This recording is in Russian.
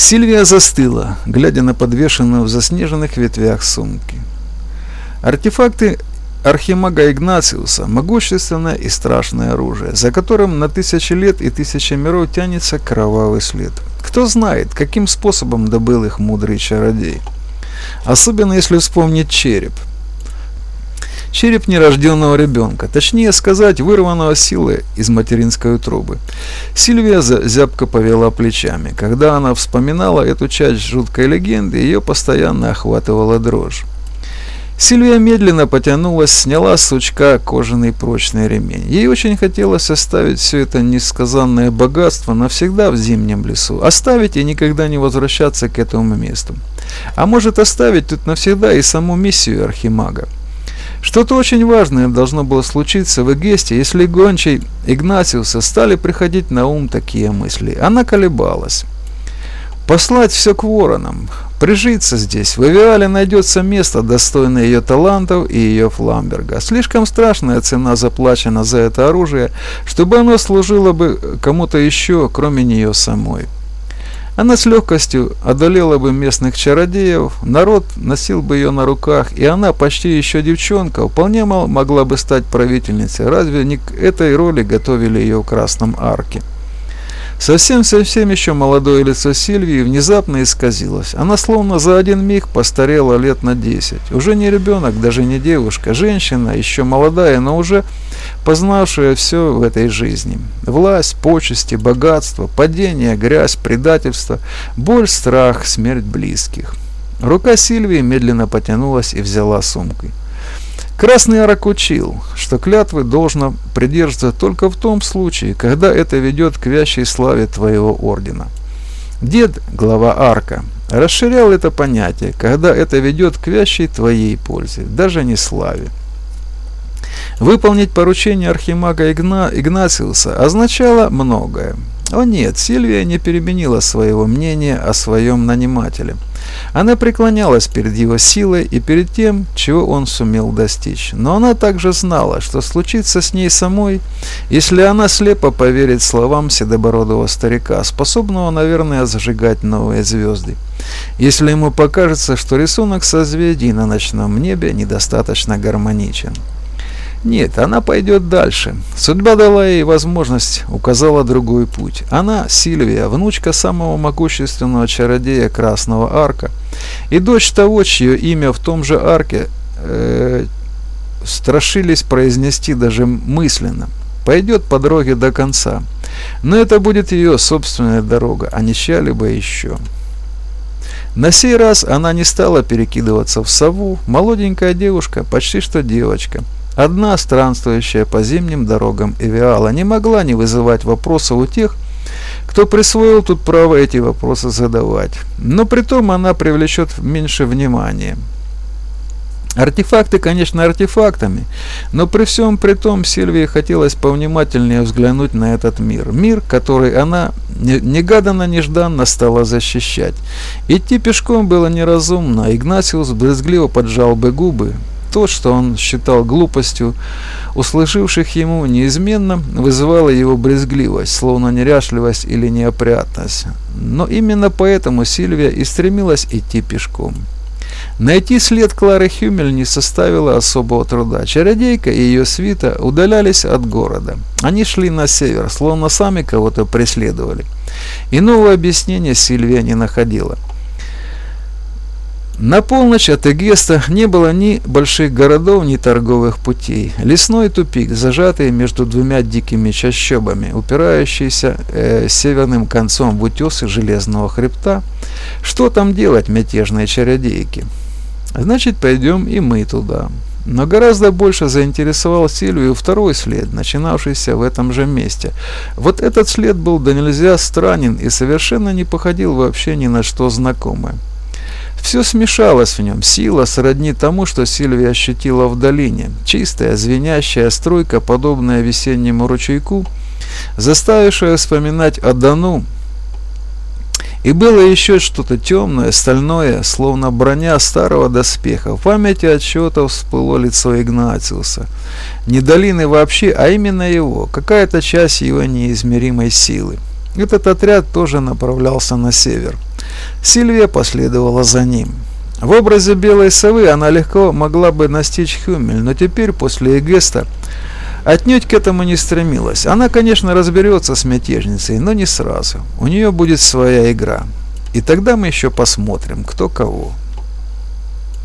Сильвия застыла, глядя на подвешенную в заснеженных ветвях сумки. Артефакты Архимага Игнациуса – могущественное и страшное оружие, за которым на тысячи лет и тысячи миров тянется кровавый след. Кто знает, каким способом добыл их мудрый чародей. Особенно если вспомнить череп – череп нерожденного ребенка, точнее сказать, вырванного силой из материнской утробы. Сильвия зябко повела плечами. Когда она вспоминала эту часть жуткой легенды, ее постоянно охватывала дрожь. Сильвия медленно потянулась, сняла с сучка кожаный прочный ремень. Ей очень хотелось оставить все это несказанное богатство навсегда в зимнем лесу, оставить и никогда не возвращаться к этому месту. А может оставить тут навсегда и саму миссию Архимага. Что-то очень важное должно было случиться в Эгесте, если гончей Игнатиуса стали приходить на ум такие мысли. Она колебалась. Послать все к воронам, прижиться здесь. В Эвиале найдется место, достойное ее талантов и ее фламберга. Слишком страшная цена заплачена за это оружие, чтобы оно служило бы кому-то еще, кроме нее самой. Она с легкостью одолела бы местных чародеев, народ носил бы ее на руках, и она, почти еще девчонка, вполне могла бы стать правительницей. Разве не к этой роли готовили ее в Красном Арке? Совсем-совсем еще молодое лицо Сильвии внезапно исказилось. Она словно за один миг постарела лет на десять. Уже не ребенок, даже не девушка, женщина, еще молодая, но уже познавшая все в этой жизни. Власть, почести, богатство, падение, грязь, предательство, боль, страх, смерть близких. Рука Сильвии медленно потянулась и взяла сумкой. Красный Арак учил, что клятвы должно придерживаться только в том случае, когда это ведет к вящей славе твоего ордена. Дед, глава Арка, расширял это понятие, когда это ведет к вящей твоей пользе, даже не славе. Выполнить поручение архимага Игна... Игнациуса означало многое. О нет, Сильвия не переменила своего мнения о своем нанимателе. Она преклонялась перед его силой и перед тем, чего он сумел достичь. Но она также знала, что случится с ней самой, если она слепо поверит словам седобородого старика, способного, наверное, зажигать новые звезды. Если ему покажется, что рисунок созвездий на ночном небе недостаточно гармоничен. Нет, она пойдет дальше. Судьба дала ей возможность, указала другой путь. Она, Сильвия, внучка самого могущественного чародея Красного Арка и дочь того, чье имя в том же арке э, страшились произнести даже мысленно. Пойдет по дороге до конца. Но это будет ее собственная дорога, а не чья-либо еще. На сей раз она не стала перекидываться в сову, молоденькая девушка, почти что девочка – Одна, странствующая по зимним дорогам Эвиала, не могла не вызывать вопросов у тех, кто присвоил тут право эти вопросы задавать. Но при том она привлечет меньше внимания. Артефакты, конечно, артефактами, но при всем при том Сильвии хотелось повнимательнее взглянуть на этот мир. Мир, который она негаданно-нежданно стала защищать. Идти пешком было неразумно, Игнасиус брезгливо поджал бы губы, то, что он считал глупостью, услышавших ему неизменно вызывало его брезгливость, словно неряшливость или неопрятность. Но именно поэтому Сильвия и стремилась идти пешком. Найти след Клары Хюмель не составило особого труда. Чародейка и ее свита удалялись от города. Они шли на север, словно сами кого-то преследовали. Иного объяснения Сильвия не находила. На полночь от Эгеста не было ни больших городов, ни торговых путей. Лесной тупик, зажатый между двумя дикими чащобами, упирающийся э, северным концом в утесы железного хребта. Что там делать, мятежные чародейки? Значит, пойдем и мы туда. Но гораздо больше заинтересовал Сильвию второй след, начинавшийся в этом же месте. Вот этот след был да нельзя странен и совершенно не походил вообще ни на что знакомое. Все смешалось в нем, сила сродни тому, что Сильвия ощутила в долине. Чистая, звенящая струйка, подобная весеннему ручейку, заставившая вспоминать о Дону. И было еще что-то темное, стальное, словно броня старого доспеха. В памяти отчета всплыло лицо Игнатиуса. Не долины вообще, а именно его, какая-то часть его неизмеримой силы. Этот отряд тоже направлялся на север. Сильвия последовала за ним. В образе белой совы она легко могла бы настичь Хюмель, но теперь, после Эгеста, отнюдь к этому не стремилась. Она, конечно, разберется с мятежницей, но не сразу. У нее будет своя игра. И тогда мы еще посмотрим, кто кого.